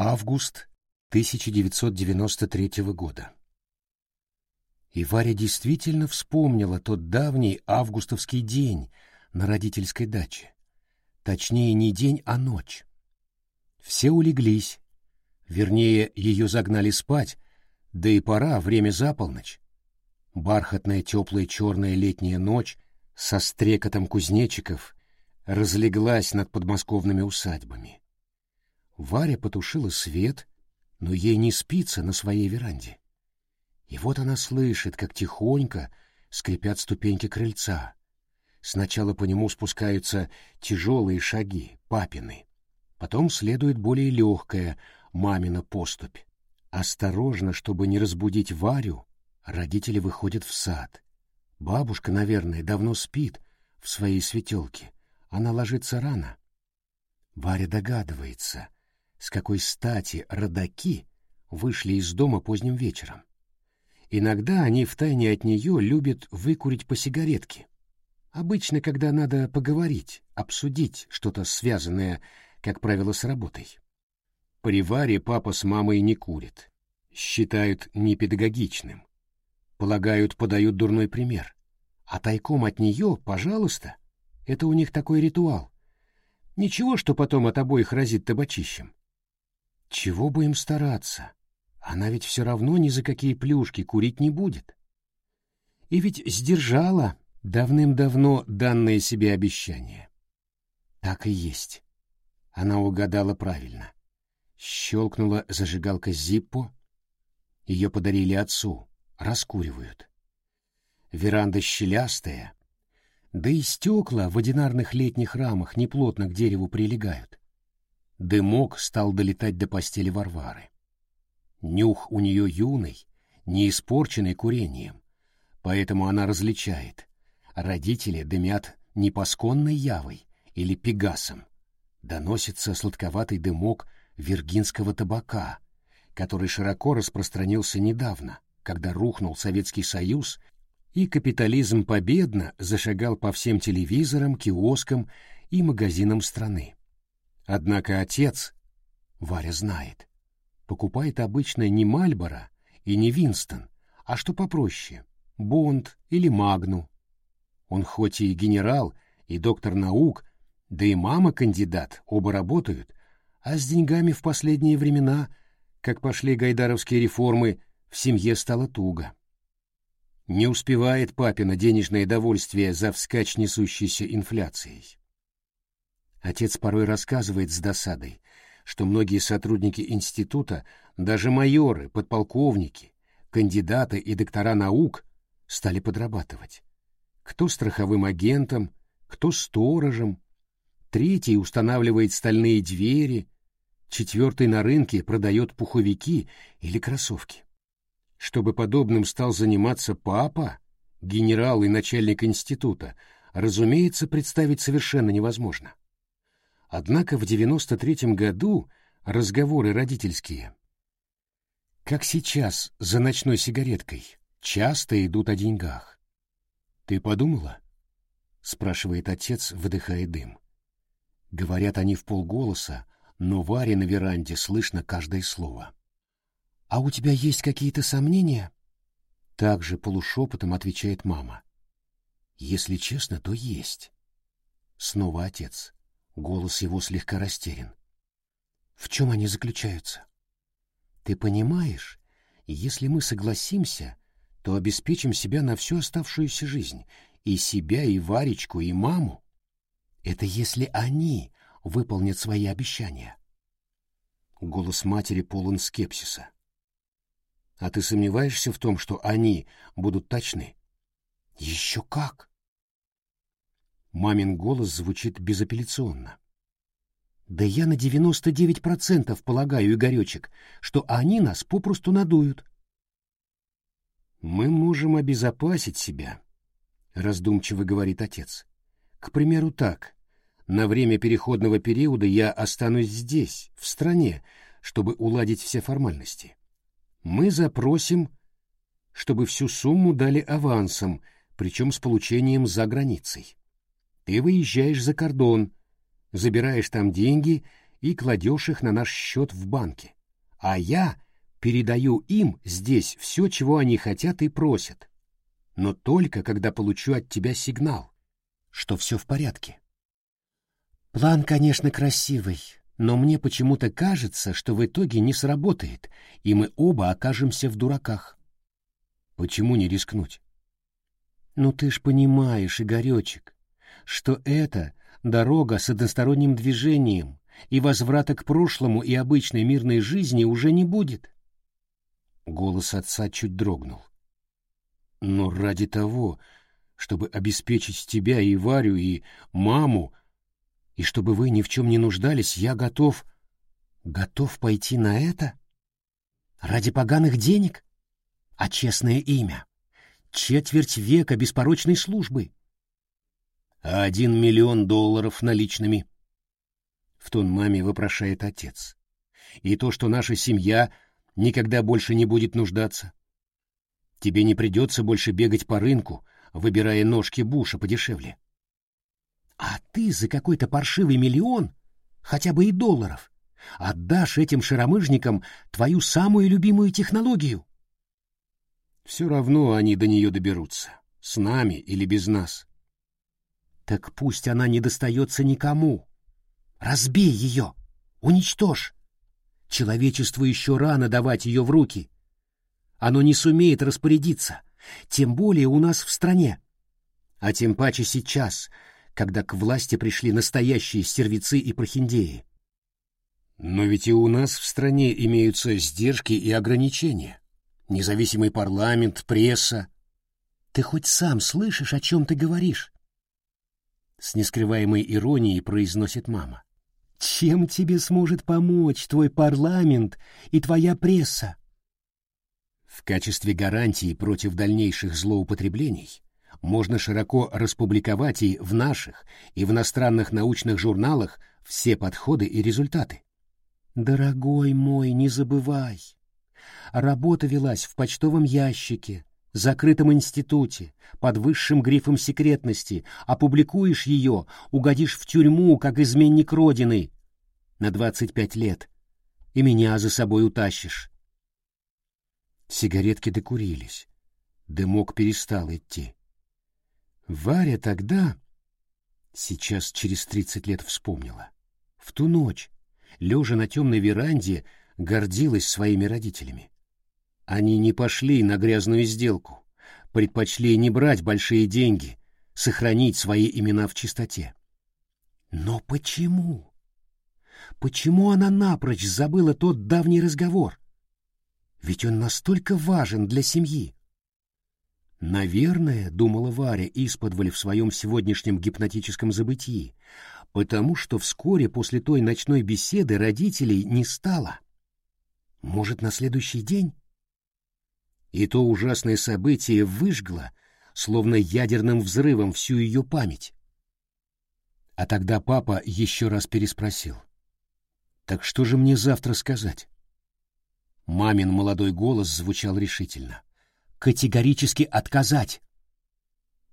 Август 1993 года. И Варя действительно вспомнила тот давний августовский день на родительской даче. Точнее, не день, а ночь. Все улеглись. Вернее, ее загнали спать, да и пора, время за полночь. Бархатная теплая черная летняя ночь со стрекотом кузнечиков разлеглась над подмосковными усадьбами. Варя потушила свет, но ей не спится на своей веранде. И вот она слышит, как тихонько скрипят ступеньки крыльца. Сначала по нему спускаются тяжелые шаги, папины. Потом следует более легкая мамина поступь. Осторожно, чтобы не разбудить Варю, родители выходят в сад. Бабушка, наверное, давно спит в своей светелке. Она ложится рано. Варя догадывается, с какой стати родаки вышли из дома поздним вечером. Иногда они втайне от нее любят выкурить по сигаретке. Обычно, когда надо поговорить, обсудить что-то связанное, как правило, с работой. При Варе папа с мамой не курят. Считают непедагогичным. Полагают, подают дурной пример. А тайком от нее, пожалуйста, это у них такой ритуал. Ничего, что потом от обоих разит табачищем. Чего бы им стараться? Она ведь все равно ни за какие плюшки курить не будет. И ведь сдержала давным-давно данное себе обещание. Так и есть. Она угадала правильно. Щелкнула зажигалка Зиппо. Ее подарили отцу. Раскуривают. Веранда щелястая, да и стекла в одинарных летних рамах неплотно к дереву прилегают. Дымок стал долетать до постели Варвары. Нюх у нее юный, не испорченный курением, поэтому она различает. Родители дымят не пасконной явой или пегасом. Доносится сладковатый дымок виргинского табака, который широко распространился недавно, когда рухнул Советский Союз и капитализм победно зашагал по всем телевизорам, киоскам и магазинам страны. Однако отец, Варя знает, покупает обычно не Мальборо и не Винстон, а что попроще — Бонд или Магну. Он хоть и генерал, и доктор наук, да и мама кандидат, оба работают, а с деньгами в последние времена, как пошли гайдаровские реформы, в семье стало туго. Не успевает папина денежное довольствие за вскачь несущейся инфляцией. Отец порой рассказывает с досадой, что многие сотрудники института, даже майоры, подполковники, кандидаты и доктора наук стали подрабатывать. Кто страховым агентом, кто сторожем, третий устанавливает стальные двери, четвертый на рынке продает пуховики или кроссовки. Чтобы подобным стал заниматься папа, генерал и начальник института, разумеется, представить совершенно невозможно. Однако в девяносто третьем году разговоры родительские, как сейчас за ночной сигареткой, часто идут о деньгах. «Ты подумала?» — спрашивает отец, выдыхая дым. Говорят они в полголоса, но Варе на веранде слышно каждое слово. «А у тебя есть какие-то сомнения?» Также полушепотом отвечает мама. «Если честно, то есть». Снова отец. Голос его слегка растерян. В чем они заключаются? Ты понимаешь, если мы согласимся, то обеспечим себя на всю оставшуюся жизнь, и себя, и Варечку, и маму. Это если они выполнят свои обещания. Голос матери полон скепсиса. А ты сомневаешься в том, что они будут точны? Еще как! Мамин голос звучит безапелляционно. Да я на девяносто девять процентов полагаю, Игоречек, что они нас попросту надуют. Мы можем обезопасить себя, раздумчиво говорит отец. К примеру, так. На время переходного периода я останусь здесь, в стране, чтобы уладить все формальности. Мы запросим, чтобы всю сумму дали авансом, причем с получением за границей. Ты выезжаешь за кордон, забираешь там деньги и кладешь их на наш счет в банке. А я передаю им здесь все, чего они хотят и просят. Но только когда получу от тебя сигнал, что все в порядке. План, конечно, красивый, но мне почему-то кажется, что в итоге не сработает, и мы оба окажемся в дураках. Почему не рискнуть? Ну ты ж понимаешь, Игоречек, что это дорога с односторонним движением, и возврата к прошлому и обычной мирной жизни уже не будет. Голос отца чуть дрогнул. Но ради того, чтобы обеспечить тебя и Варю, и маму, и чтобы вы ни в чем не нуждались, я готов... Готов пойти на это? Ради поганых денег? А честное имя? Четверть века беспорочной службы? А один миллион долларов наличными? В тон маме вопрошает отец. И то, что наша семья никогда больше не будет нуждаться. Тебе не придется больше бегать по рынку, выбирая ножки Буша подешевле. А ты за какой-то паршивый миллион, хотя бы и долларов, отдашь этим шаромыжникам твою самую любимую технологию. Все равно они до нее доберутся, с нами или без нас. Так пусть она не достается никому. Разбей ее, уничтожь. Человечеству еще рано давать ее в руки. Оно не сумеет распорядиться, тем более у нас в стране. А тем паче сейчас, когда к власти пришли настоящие стервицы и прохиндеи. Но ведь и у нас в стране имеются сдержки и ограничения. Независимый парламент, пресса. Ты хоть сам слышишь, о чем ты говоришь? С нескрываемой иронией произносит мама. Чем тебе сможет помочь твой парламент и твоя пресса? В качестве гарантии против дальнейших злоупотреблений можно широко распубликовать и в наших, и в иностранных научных журналах все подходы и результаты. Дорогой мой, не забывай. Работа велась в почтовом ящике, закрытом институте, под высшим грифом секретности, опубликуешь ее, угодишь в тюрьму, как изменник Родины, на двадцать пять лет, и меня за собой утащишь. Сигаретки докурились. Дымок перестал идти. Варя тогда, сейчас через тридцать лет вспомнила, в ту ночь, лежа на темной веранде, гордилась своими родителями. Они не пошли на грязную сделку, предпочли не брать большие деньги, сохранить свои имена в чистоте. Но почему? Почему она напрочь забыла тот давний разговор? Ведь он настолько важен для семьи. Наверное, думала Варя исподволь в своем сегодняшнем гипнотическом забытии, потому что вскоре после той ночной беседы родителей не стало. Может, на следующий день? И то ужасное событие выжгло, словно ядерным взрывом, всю ее память. А тогда папа еще раз переспросил. «Так что же мне завтра сказать?» Мамин молодой голос звучал решительно. «Категорически отказать!»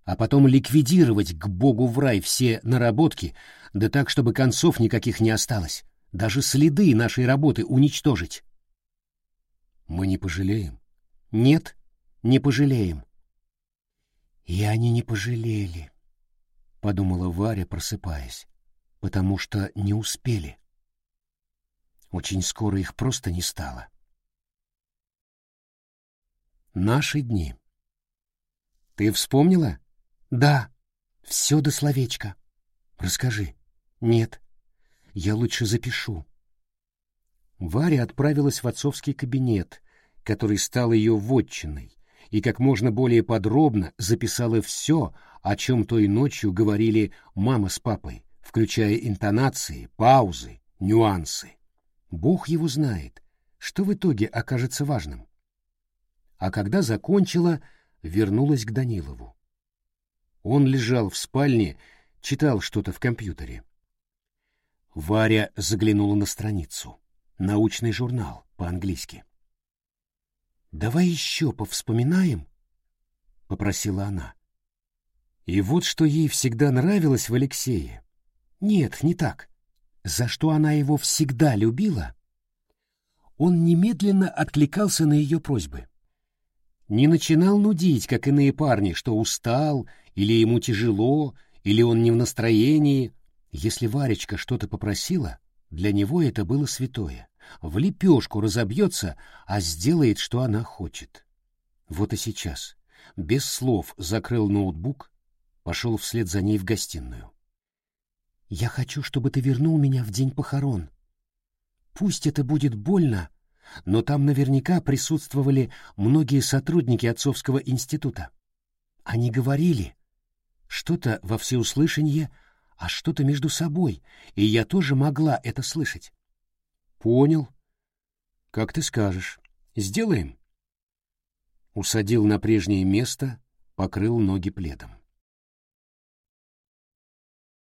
а потом ликвидировать к богу в рай все наработки, да так, чтобы концов никаких не осталось, даже следы нашей работы уничтожить. Мы не пожалеем? Нет, не пожалеем. И они не пожалели, подумала Варя, просыпаясь, потому что не успели. Очень скоро их просто не стало. Наши дни. Ты вспомнила? Да, все до словечка. Расскажи. Нет, я лучше запишу. Варя отправилась в отцовский кабинет, который стал ее вотчиной, и как можно более подробно записала все, о чем той ночью говорили мама с папой, включая интонации, паузы, нюансы. Бог его знает, что в итоге окажется важным. А когда закончила, вернулась к Данилову. Он лежал в спальне, читал что-то в компьютере. Варя заглянула на страницу. Научный журнал по-английски. «Давай еще повспоминаем», — попросила она. И вот что ей всегда нравилось в Алексее. Нет, не так. за что она его всегда любила, он немедленно откликался на ее просьбы. Не начинал нудить, как иные парни, что устал, или ему тяжело, или он не в настроении. Если Варечка что-то попросила, для него это было святое. В лепешку разобьется, а сделает, что она хочет. Вот и сейчас. Без слов закрыл ноутбук, пошел вслед за ней в гостиную. «Я хочу, чтобы ты вернул меня в день похорон. Пусть это будет больно, но там наверняка присутствовали многие сотрудники отцовского института. Они говорили что-то во всеуслышание, а что-то между собой, и я тоже могла это слышать. Понял. Как ты скажешь. Сделаем. Усадил на прежнее место, покрыл ноги пледом.